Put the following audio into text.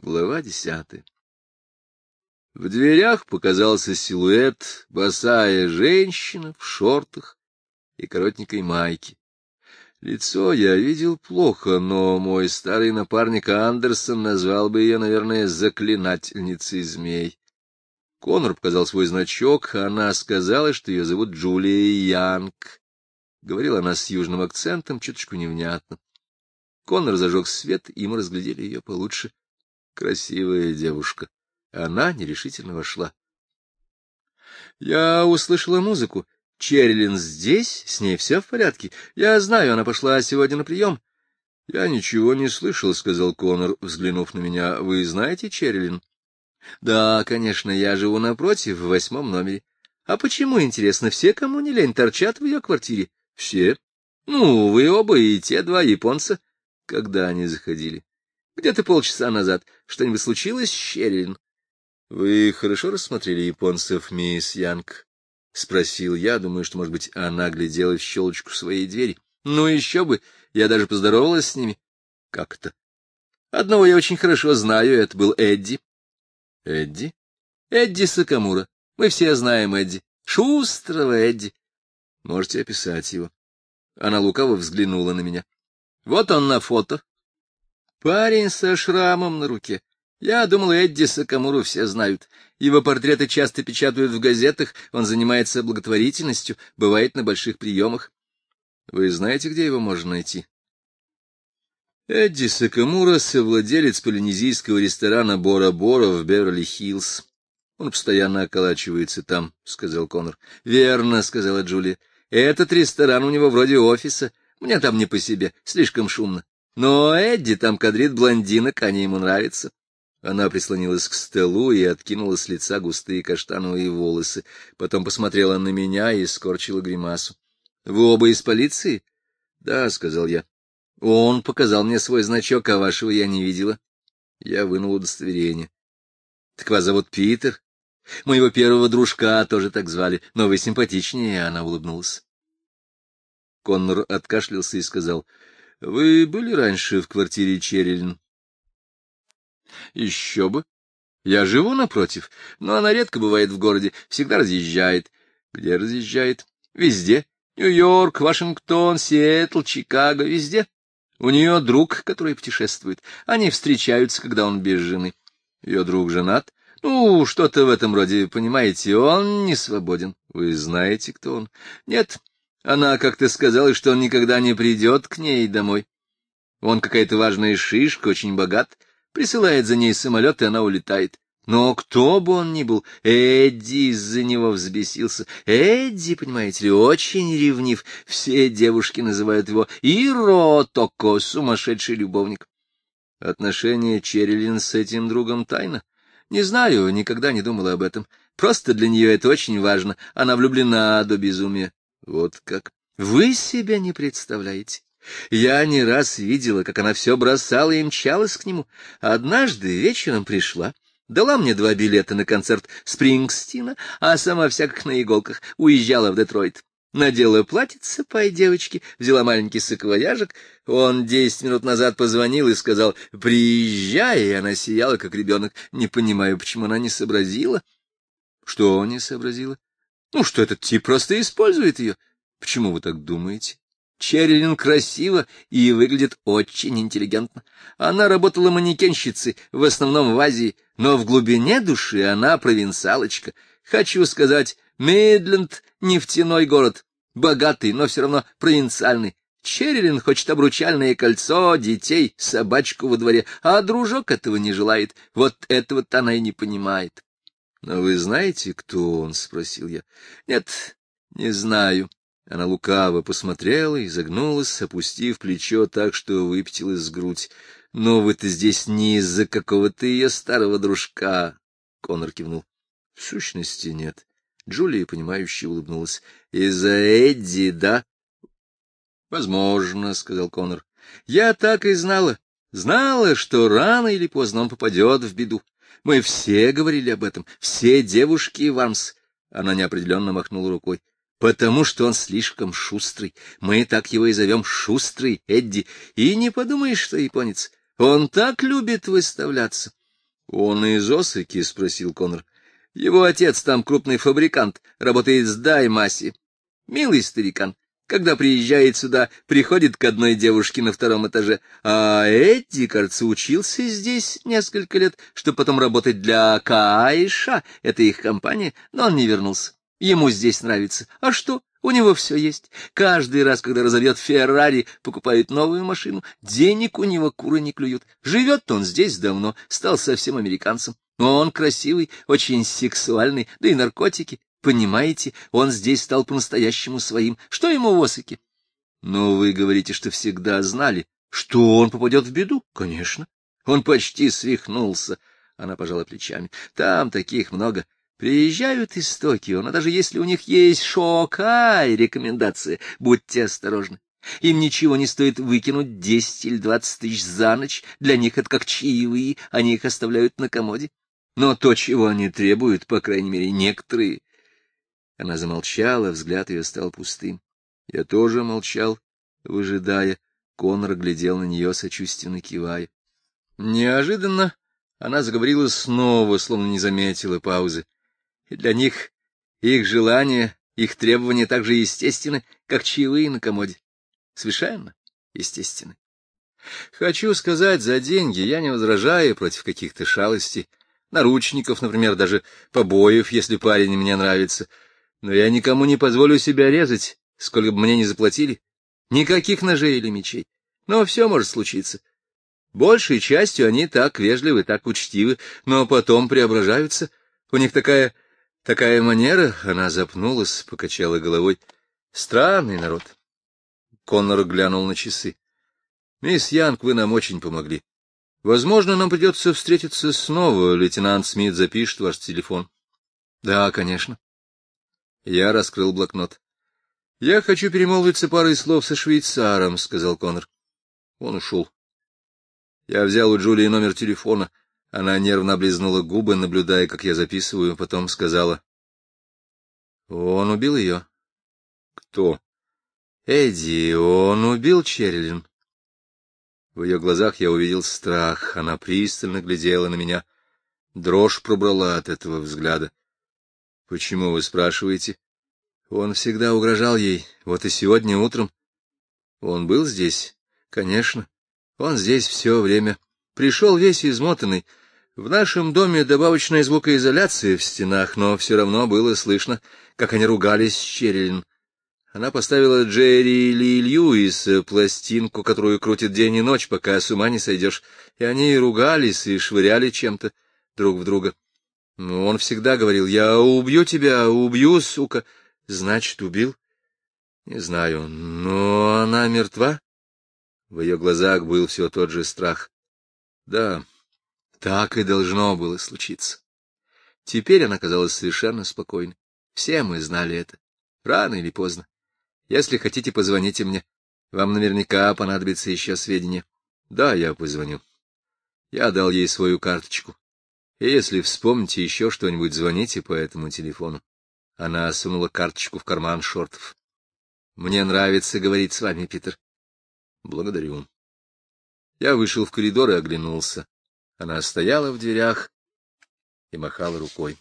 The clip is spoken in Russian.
Глава десятая. В дверях показался силуэт, босая женщина в шортах и коротенькой майке. Лицо я видел плохо, но мой старый напарник Андерсон назвал бы ее, наверное, заклинательницей змей. Конор показал свой значок, она сказала, что ее зовут Джулия Янг. Говорила она с южным акцентом, чуточку невнятно. Конор зажег свет, и мы разглядели ее получше. Красивая девушка. Она нерешительно вошла. Я услышала музыку. Черлин здесь? С ней все в порядке? Я знаю, она пошла сегодня на прием. — Я ничего не слышал, — сказал Конор, взглянув на меня. — Вы знаете Черлин? — Да, конечно, я живу напротив, в восьмом номере. А почему, интересно, все, кому не лень, торчат в ее квартире? — Все. Ну, вы оба и те два японца. Когда они заходили? Где-то полчаса назад. Что-нибудь случилось, Щерилин? — Вы хорошо рассмотрели японцев, мисс Янг? — спросил я, думаю, что, может быть, она глядела в щелочку своей двери. — Ну, еще бы! Я даже поздоровалась с ними. — Как это? — Одного я очень хорошо знаю, это был Эдди. — Эдди? — Эдди Сакамура. Мы все знаем Эдди. Шустрого Эдди. Можете описать его. Она лукаво взглянула на меня. — Вот он на фото. Парень со шрамом на руке. Я думал, Эдди Сакамуру все знают. Его портреты часто печатают в газетах, он занимается благотворительностью, бывает на больших приемах. Вы знаете, где его можно найти? Эдди Сакамура — совладелец полинезийского ресторана «Бора-Бора» в Беверли-Хиллз. Он постоянно околачивается там, — сказал Конор. — Верно, — сказала Джулия. — Этот ресторан у него вроде офиса. Мне там не по себе, слишком шумно. Но Эдди там кадрит блондинок, они ему нравятся. Она прислонилась к столу и откинула с лица густые каштановые волосы. Потом посмотрела на меня и скорчила гримасу. — Вы оба из полиции? — Да, — сказал я. — Он показал мне свой значок, а вашего я не видела. Я вынул удостоверение. — Так вас зовут Питер? Моего первого дружка тоже так звали, но вы симпатичнее, — она улыбнулась. Коннор откашлялся и сказал, — вы были раньше в квартире Черелин? Еще бы. Я живу напротив, но она редко бывает в городе, всегда разъезжает. Где разъезжает? Везде. Нью-Йорк, Вашингтон, Сиэтл, Чикаго, везде. У нее друг, который путешествует. Они встречаются, когда он без жены. Ее друг женат. Ну, что-то в этом роде, понимаете, он не свободен. Вы знаете, кто он? Нет, она как-то сказала, что он никогда не придет к ней домой. Он какая-то важная шишка, очень богат, присылает за ней самолет, и она улетает. Но кто бы он ни был, Эдди из-за него взбесился. Эдди, понимаете ли, очень ревнив. Все девушки называют его Иро сумасшедший любовник. Отношения Черрилин с этим другом тайна. Не знаю, никогда не думала об этом. Просто для нее это очень важно. Она влюблена до безумия. Вот как. Вы себя не представляете. Я не раз видела, как она все бросала и мчалась к нему. Однажды вечером пришла, дала мне два билета на концерт Спрингстина, а сама вся как на иголках уезжала в Детройт. Надела платьице пай девочки, взяла маленький саквояжик. Он десять минут назад позвонил и сказал «Приезжай», и она сияла, как ребенок. Не понимаю, почему она не сообразила. Что не сообразила? Ну, что этот тип просто использует ее. Почему вы так думаете? Черрилин красиво и выглядит очень интеллигентно. Она работала манекенщицей, в основном в Азии, но в глубине души она провинциалочка. Хочу сказать, Мейдленд — нефтяной город, богатый, но все равно провинциальный. Черрилин хочет обручальное кольцо, детей, собачку во дворе, а дружок этого не желает. Вот этого-то она и не понимает. — Но вы знаете, кто он? — спросил я. — Нет, не знаю. Она лукаво посмотрела и загнулась, опустив плечо так, что выпятилась грудь. — Но вы-то здесь не из-за какого-то ее старого дружка. Конор кивнул. — В сущности, нет. Джулия, понимающе улыбнулась. — Из-за Эдди, да? — Возможно, — сказал Конор. — Я так и знала. Знала, что рано или поздно он попадет в беду. Мы все говорили об этом, все девушки Вармс. Она неопределенно махнула рукой. Потому что он слишком шустрый. Мы так его и зовем Шустрый Эдди. И не подумаешь, что японец. Он так любит выставляться. — Он из Осыки? — спросил Конор. — Его отец там крупный фабрикант, работает с Даймаси. Милый старикан. Когда приезжает сюда, приходит к одной девушке на втором этаже, а Эдди, кажется, учился здесь несколько лет, чтобы потом работать для Каиша, это их компания, но он не вернулся. Ему здесь нравится. А что? У него все есть. Каждый раз, когда разовьет Феррари, покупает новую машину. Денег у него куры не клюют. Живет он здесь давно, стал совсем американцем. Но он красивый, очень сексуальный, да и наркотики. Понимаете, он здесь стал по-настоящему своим. Что ему в Осаке? Но вы говорите, что всегда знали, что он попадет в беду. Конечно. Он почти свихнулся. Она пожала плечами. Там таких много. Приезжают из Токио, но даже если у них есть шокай рекомендация, будьте осторожны. Им ничего не стоит выкинуть десять или двадцать тысяч за ночь, для них это как чаевые, они их оставляют на комоде. Но то, чего они требуют, по крайней мере, некоторые, она замолчала, взгляд ее стал пустым. Я тоже молчал, выжидая. Конор глядел на нее, сочувственно кивая. Неожиданно она заговорила снова, словно не заметила паузы. И для них их желания, их требования так же естественны, как чаевые на комоде. Совершенно естественны. Хочу сказать, за деньги я не возражаю против каких-то шалостей, наручников, например, даже побоев, если парень мне нравится — но я никому не позволю себя резать, сколько бы мне ни заплатили. Никаких ножей или мечей. Но все может случиться. Большей частью они так вежливы, так учтивы, но потом преображаются. У них такая... такая манера... Она запнулась, покачала головой. Странный народ. Коннор глянул на часы. — Мисс Янг, вы нам очень помогли. Возможно, нам придется встретиться снова. Лейтенант Смит запишет ваш телефон. — Да, конечно. Я раскрыл блокнот. — Я хочу перемолвиться парой слов со швейцаром, — сказал Конор. Он ушел. Я взял у Джулии номер телефона. Она нервно облизнула губы, наблюдая, как я записываю, потом сказала. — Он убил ее? — Кто? — Эдди, он убил Черрилин. В ее глазах я увидел страх. Она пристально глядела на меня. Дрожь пробрала от этого взгляда. — Почему вы спрашиваете? Он всегда угрожал ей, вот и сегодня утром. Он был здесь? Конечно. Он здесь все время. Пришел весь измотанный. В нашем доме добавочная звукоизоляция в стенах, но все равно было слышно, как они ругались с Черрилин. Она поставила Джерри Ли Льюис пластинку, которую крутит день и ночь, пока с ума не сойдешь, и они ругались и швыряли чем-то друг в друга. Ну, он всегда говорил, я убью тебя, убью, сука. Значит, убил? Не знаю, но она мертва? В ее глазах был все тот же страх. Да, так и должно было случиться. Теперь она казалась совершенно спокойной. Все мы знали это. Рано или поздно. Если хотите, позвоните мне. Вам наверняка понадобится еще сведения. Да, я позвоню. Я дал ей свою карточку. Если вспомните еще что-нибудь, звоните по этому телефону. Она сунула карточку в карман шортов. — Мне нравится говорить с вами, Питер. — Благодарю. Я вышел в коридор и оглянулся. Она стояла в дверях и махала рукой.